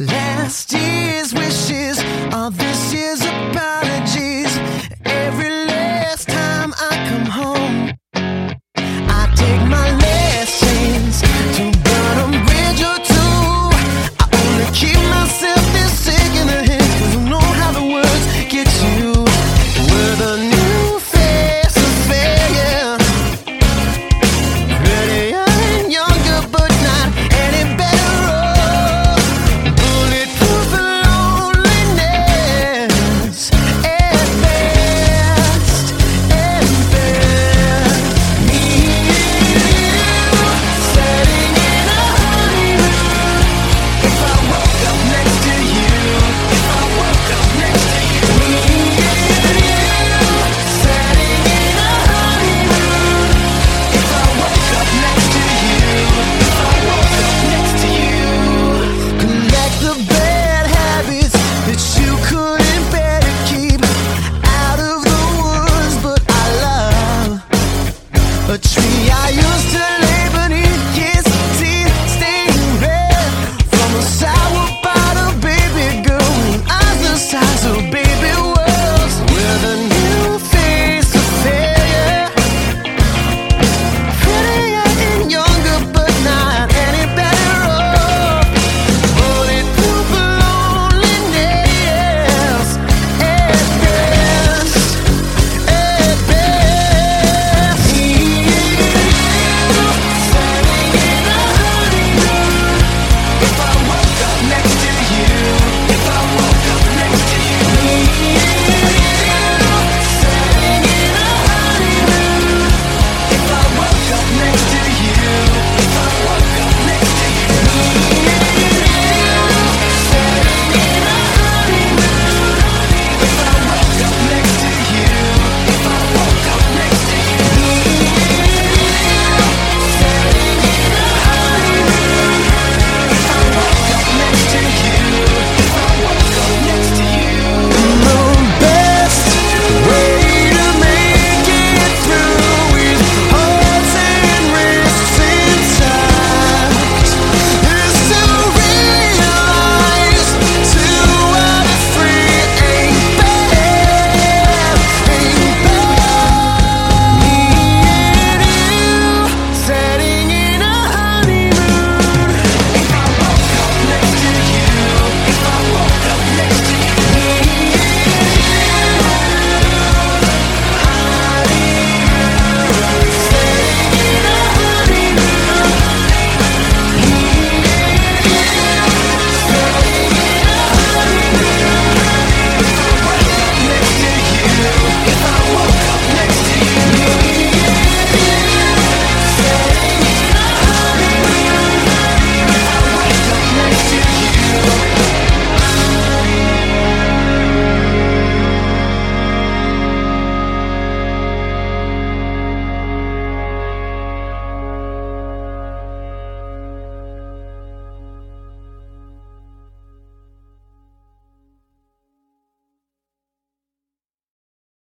Last year's wishes are this year's